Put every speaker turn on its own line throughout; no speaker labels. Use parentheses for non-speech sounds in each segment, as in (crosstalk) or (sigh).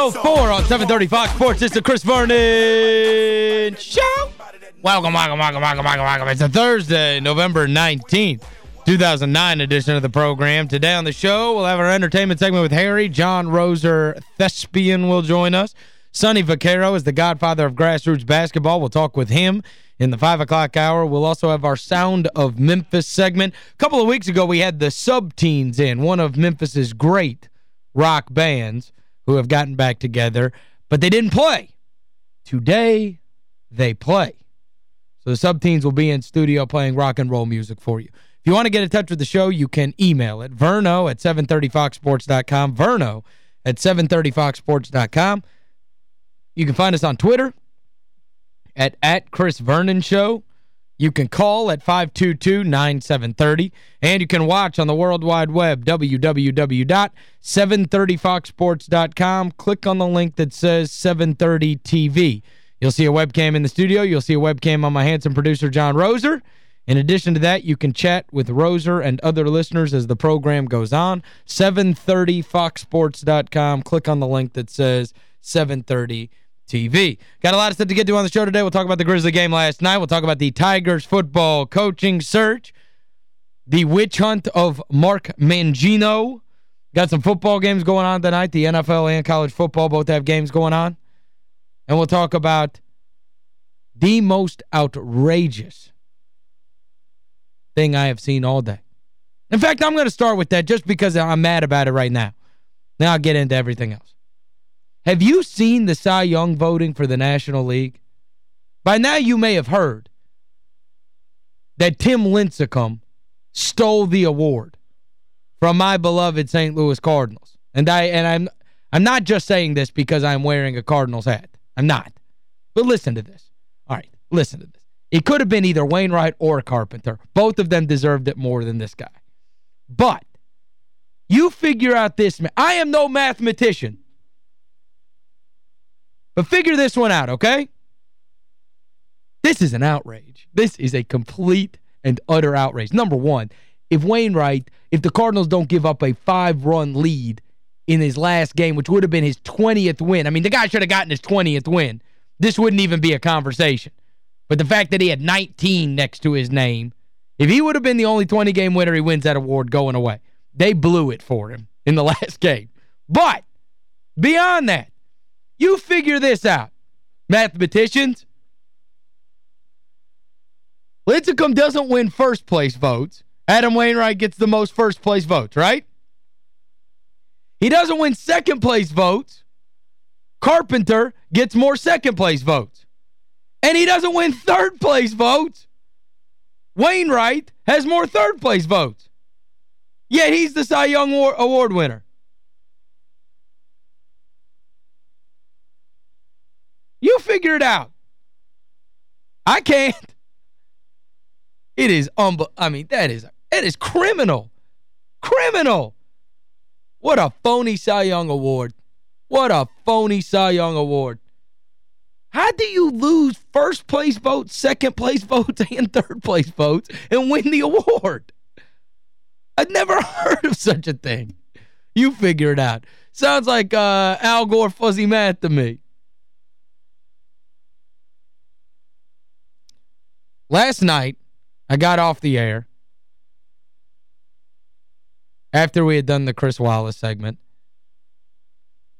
804 on 730 Fox Sports. It's the Chris Vernon Show. Welcome, welcome, welcome, welcome, welcome, welcome. It's a Thursday, November 19th, 2009 edition of the program. Today on the show, we'll have our entertainment segment with Harry. John Roser Thespian will join us. Sonny Vaccaro is the godfather of grassroots basketball. We'll talk with him in the 5 o'clock hour. We'll also have our Sound of Memphis segment. A couple of weeks ago, we had the Sub-Teens in, one of Memphis's great rock bands who have gotten back together, but they didn't play. Today, they play. So the Sub-Teens will be in studio playing rock and roll music for you. If you want to get in touch with the show, you can email it, verno at 730foxsports.com, verno at 730foxsports.com. You can find us on Twitter at, at Chris Vernon Show. You can call at 522-9730. And you can watch on the World Wide Web, www.730foxsports.com. Click on the link that says 730 TV. You'll see a webcam in the studio. You'll see a webcam on my handsome producer, John Roser. In addition to that, you can chat with Roser and other listeners as the program goes on. 730foxsports.com. Click on the link that says 730 TV. Got a lot of stuff to get to on the show today. We'll talk about the Grizzly game last night. We'll talk about the Tigers football coaching search, the witch hunt of Mark Mangino. Got some football games going on tonight. The NFL and college football both have games going on. And we'll talk about the most outrageous thing I have seen all day. In fact, I'm going to start with that just because I'm mad about it right now. Now I'll get into everything else. Have you seen the Cy Young voting for the National League? By now you may have heard that Tim Lincecum stole the award from my beloved St. Louis Cardinals. And I and I'm I'm not just saying this because I'm wearing a Cardinals hat. I'm not. But listen to this. All right, listen to this. It could have been either Wainwright or Carpenter. Both of them deserved it more than this guy. But you figure out this. Man. I am no mathematician. But figure this one out, okay? This is an outrage. This is a complete and utter outrage. Number one, if Wainwright, if the Cardinals don't give up a five-run lead in his last game, which would have been his 20th win. I mean, the guy should have gotten his 20th win. This wouldn't even be a conversation. But the fact that he had 19 next to his name, if he would have been the only 20-game winner, he wins that award going away. They blew it for him in the (laughs) last game. But beyond that, you figure this out. Mathematicians. Lincecum doesn't win first place votes. Adam Wainwright gets the most first place votes, right? He doesn't win second place votes. Carpenter gets more second place votes. And he doesn't win third place votes. Wainwright has more third place votes. Yet he's the Cy Young Award winner. You figure it out. I can't. It is um I mean that is it is criminal. Criminal. What a phony Cy Young award. What a phony Cy Young award. How do you lose first place votes, second place (laughs) votes, and third place votes and win the award? I've never (laughs) heard of such a thing. You figure it out. Sounds like uh, Al Gore fuzzy math to me. Last night, I got off the air after we had done the Chris Wallace segment.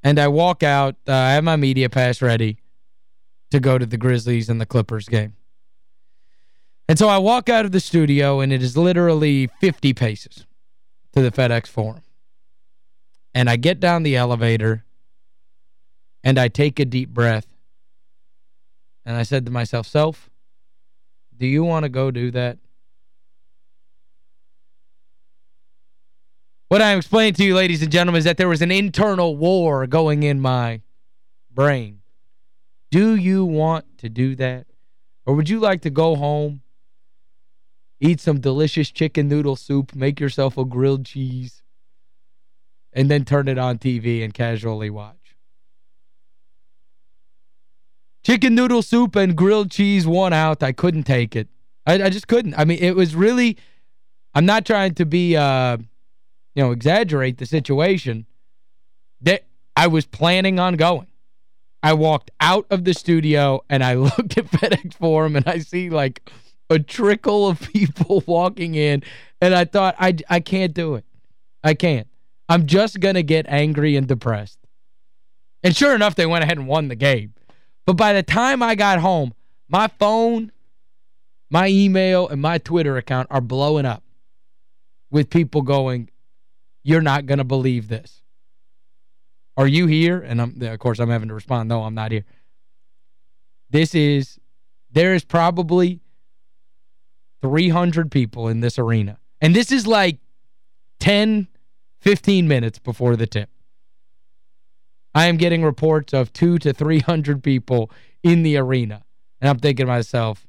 And I walk out, uh, I have my media pass ready to go to the Grizzlies and the Clippers game. And so I walk out of the studio, and it is literally 50 paces to the FedEx Forum. And I get down the elevator, and I take a deep breath. And I said to myself, Self, do you want to go do that? What I'm explaining to you, ladies and gentlemen, is that there was an internal war going in my brain. Do you want to do that? Or would you like to go home, eat some delicious chicken noodle soup, make yourself a grilled cheese, and then turn it on TV and casually watch? Chicken noodle soup and grilled cheese won out. I couldn't take it. I, I just couldn't. I mean, it was really... I'm not trying to be, uh, you know, exaggerate the situation. That I was planning on going. I walked out of the studio and I (laughs) looked at FedEx Forum and I see like a trickle of (laughs) people walking in and I thought I I can't do it. I can't. I'm just going to get angry and depressed. And sure enough they went ahead and won the game. But by the time I got home, my phone, my email and my Twitter account are blowing up with people going, you're not going to believe this. Are you here? And I'm, of course, I'm having to respond, no, I'm not here. This is, there is probably 300 people in this arena. And this is like 10, 15 minutes before the tip. I am getting reports of two to 300 people in the arena. And I'm thinking to myself,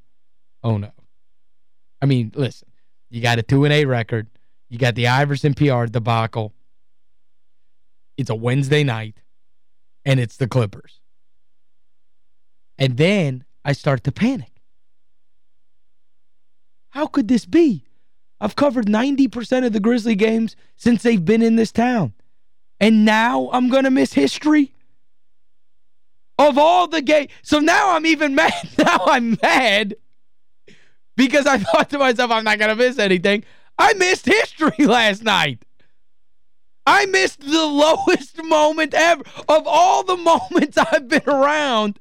oh no. I mean, listen, you got a 2 and 8 record. You got the Iverson PR debacle. It's a Wednesday night, and it's the Clippers. And then I start to panic. How could this be? I've covered 90% of the Grizzly games since they've been in this town. And now I'm going to miss history? Of all the gay... So now I'm even (laughs) mad. Now I'm mad because I thought to myself, I'm not going to miss anything. I missed history (laughs) last night. I missed the (laughs) lowest moment ever. Of all the moments I've been around,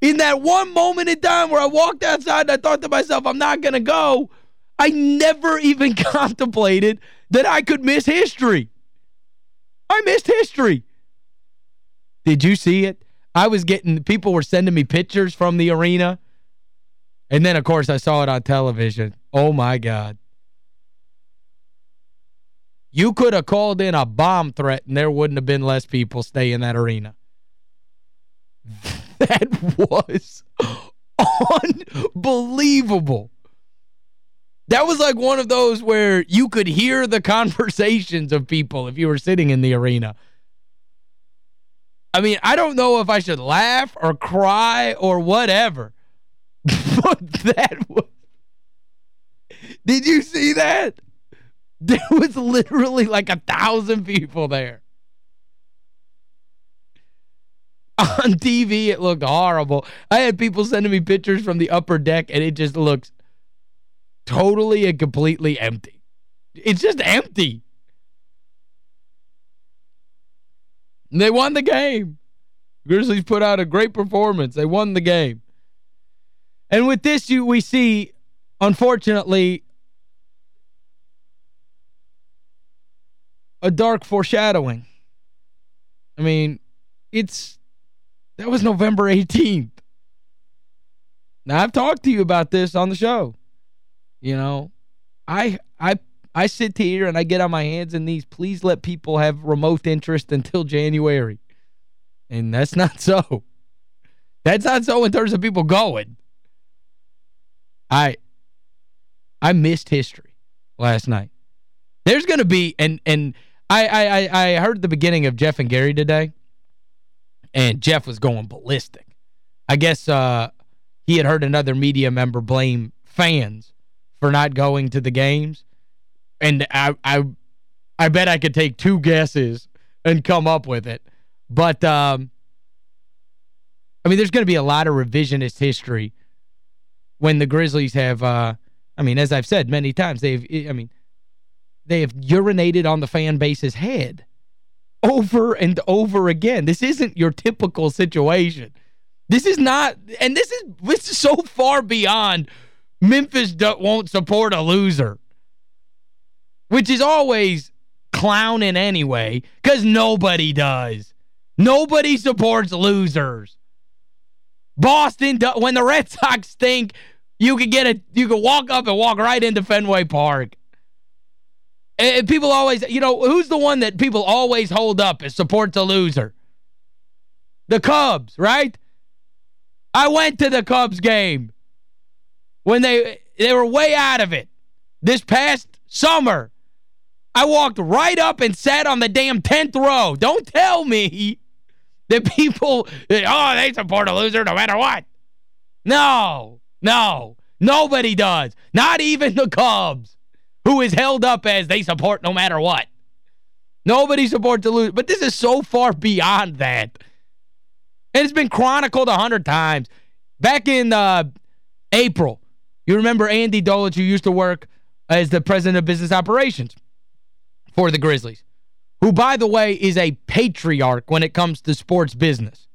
in that one moment in time where I walked outside and I thought to myself, I'm not going to go, I never even contemplated that I could miss history. I missed history. Did you see it? I was getting, people were sending me pictures from the arena. And then, of course, I saw it on television. Oh, my God. You could have called in a bomb threat and there wouldn't have been less people stay in that arena. (laughs) That was (laughs) unbelievable. That was like one of those where you could hear the (laughs) conversations of people if you were sitting in the arena. I mean, I don't know if I should laugh or cry or whatever. (laughs) But that was... Did you see that? There was literally like a thousand people there. On TV, it looked horrible. I had people sending me pictures from the upper deck, and it just looks totally and completely empty. It's just empty. And they won the game. Grizzlies put out a great performance. They won the game. And with this, you we see, unfortunately, a dark foreshadowing. I mean, it's that was November 18th. Now, I've talked to you about this on the show. You know, I I I sit here and I get on my hands and knees. Please let people have remote interest until January. And that's not (laughs) so. That's not so in terms of people going. I I missed history last night. There's going to be and and I, I I heard the beginning of Jeff and Gary today, and Jeff was going ballistic. I guess uh, he had heard another media member blame fans for not going to the games. And I I I bet I could take two guesses and come up with it. But um I mean there's going to be a lot of revisionist history when the Grizzlies have uh I mean as I've said many times they've I mean they have urinated on the fan base's head over and over again. This isn't your typical situation. This is not, and this is this is so far beyond Memphis won't support a loser. Which is always clowning anyway, because nobody does. Nobody supports losers. Boston, when the Red (laughs) Sox stink, you could get a you could walk up and walk right into Fenway Park. And people always, you know, who's the one that people always hold up as supports a loser? The Cubs, right? I went to the Cubs game when they they were way out of it this past summer. I walked right up and sat on the damn 10th row. Don't tell me (laughs) that people, oh, they support a loser no matter what. No, no, nobody does. Not even the Cubs who is held up as they support no matter what. Nobody supports the loser. But this is so far beyond that. And it's been chronicled a hundred times. Back in uh, April, you remember Andy Dolich, who used to work as the president of business operations for the Grizzlies, who, by the way, is a patriarch when it comes to sports business.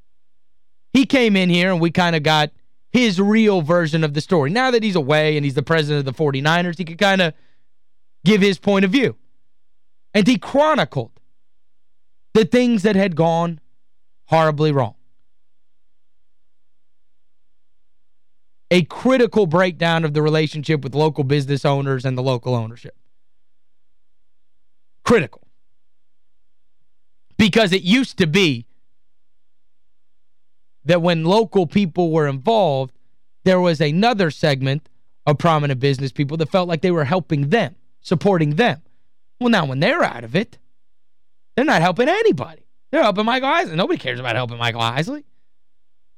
He came in here and we kind of got his real version of the story. Now that he's away and he's the president of the 49ers, he could kind of give his point of view. And he chronicled the things that had gone horribly wrong. A critical breakdown of the relationship with local business owners and the local ownership. Critical. Because it used to be that when local people were involved, there was another segment of prominent business people that felt like they were helping them, supporting them. Well, now when they're out of it, they're not helping anybody. They're helping Michael Heisley. Nobody cares about helping Michael Heisley.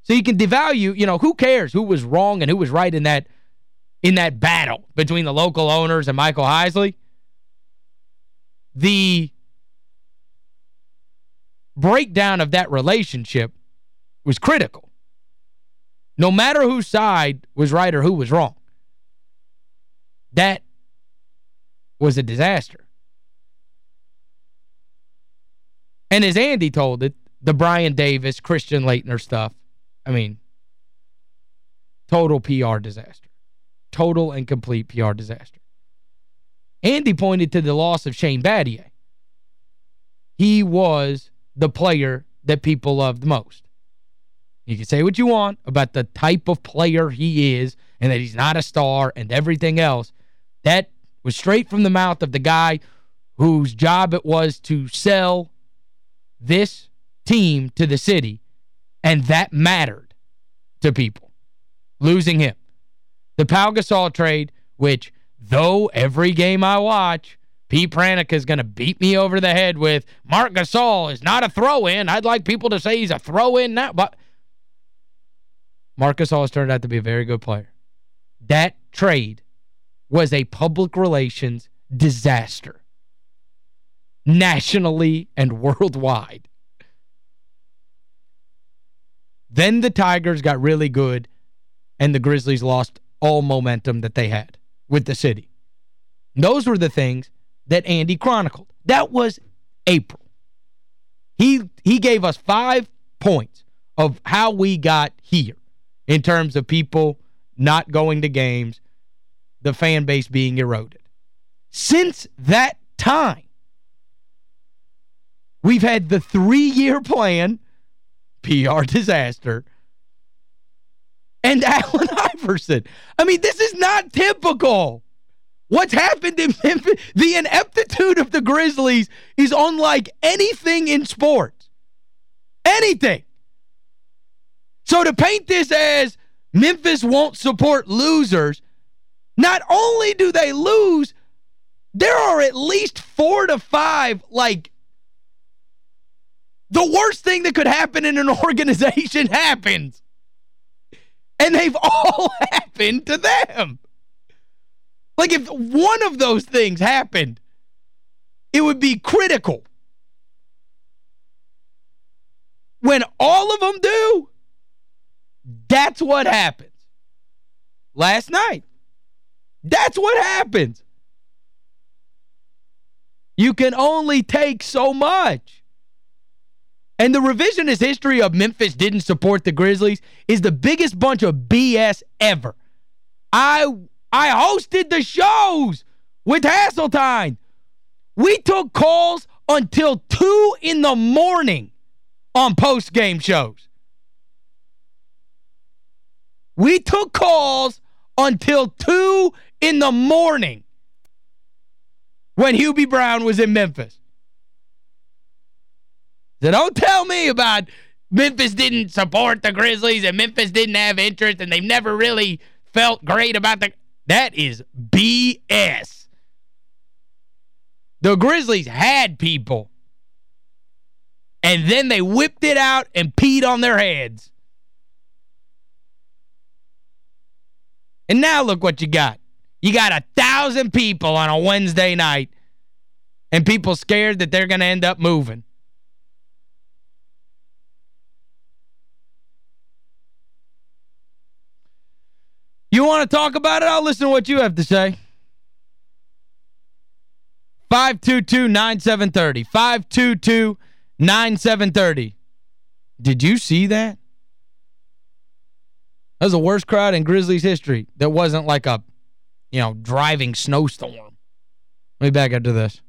So you can devalue, you know, who cares who was wrong and who was right in that in that battle between the local owners and Michael Heisley? The breakdown of that relationship was critical. No matter whose side was right or who was wrong. That was a disaster. And as Andy told it, the Brian Davis, Christian Laettner stuff, I mean, total PR disaster. Total and complete PR disaster. Andy pointed to the loss of Shane Battier. He was the player that people loved most. You can say what you want about the type of player he is and that he's not a star and everything else. That was straight from the mouth of the guy whose job it was to sell this team to the city, and that mattered to people. Losing him. The Pau Gasol trade, which, though every game I watch, Pete Pranica is going to beat me over the head with Marc Gasol is not a throw-in. I'd like people to say he's a throw-in now, but Marc Gasol has turned out to be a very good player. That trade was a public relations disaster. Nationally and worldwide. Then the Tigers got really good and the Grizzlies lost all momentum that they had with the city. Those were the things that Andy chronicled. That was April. He he gave us five points of how we got here in terms of people not going to games, the fan base being eroded. Since that time, we've had the three-year plan, PR disaster, and (laughs) Allen Iverson. I mean, this is not typical. What's happened in Memphis, the ineptitude of the Grizzlies is unlike anything in sports. Anything. So to paint this as Memphis won't support losers, not only do they lose, there are at least four to five, like, the worst thing that could happen in an (laughs) organization happens. And they've (laughs) all happened to them. Like, if one of those things happened, it would be critical. When all of them do, that's what happens. Last night. That's what happens. You can only take so much. And the revisionist history of Memphis didn't support the Grizzlies is the biggest bunch of BS ever. I I hosted the shows with Hasseltine. We took calls until 2 in the morning on post-game shows. We took calls until 2 in the morning when Hubie Brown was in Memphis. So don't tell me about Memphis didn't support the Grizzlies and Memphis didn't have interest and they've never really felt great about the... That is BS. The Grizzlies had people. And then they whipped it out and peed on their heads. And now look what you got. You got a thousand people on a Wednesday night and people scared that they're going to end up moving. You want to talk about it? I'll listen to what you have to say. 522-9730. 522-9730. Did you see that? That was the worst crowd in Grizzlies history. That wasn't like a, you know, driving snowstorm. Let me back up to this.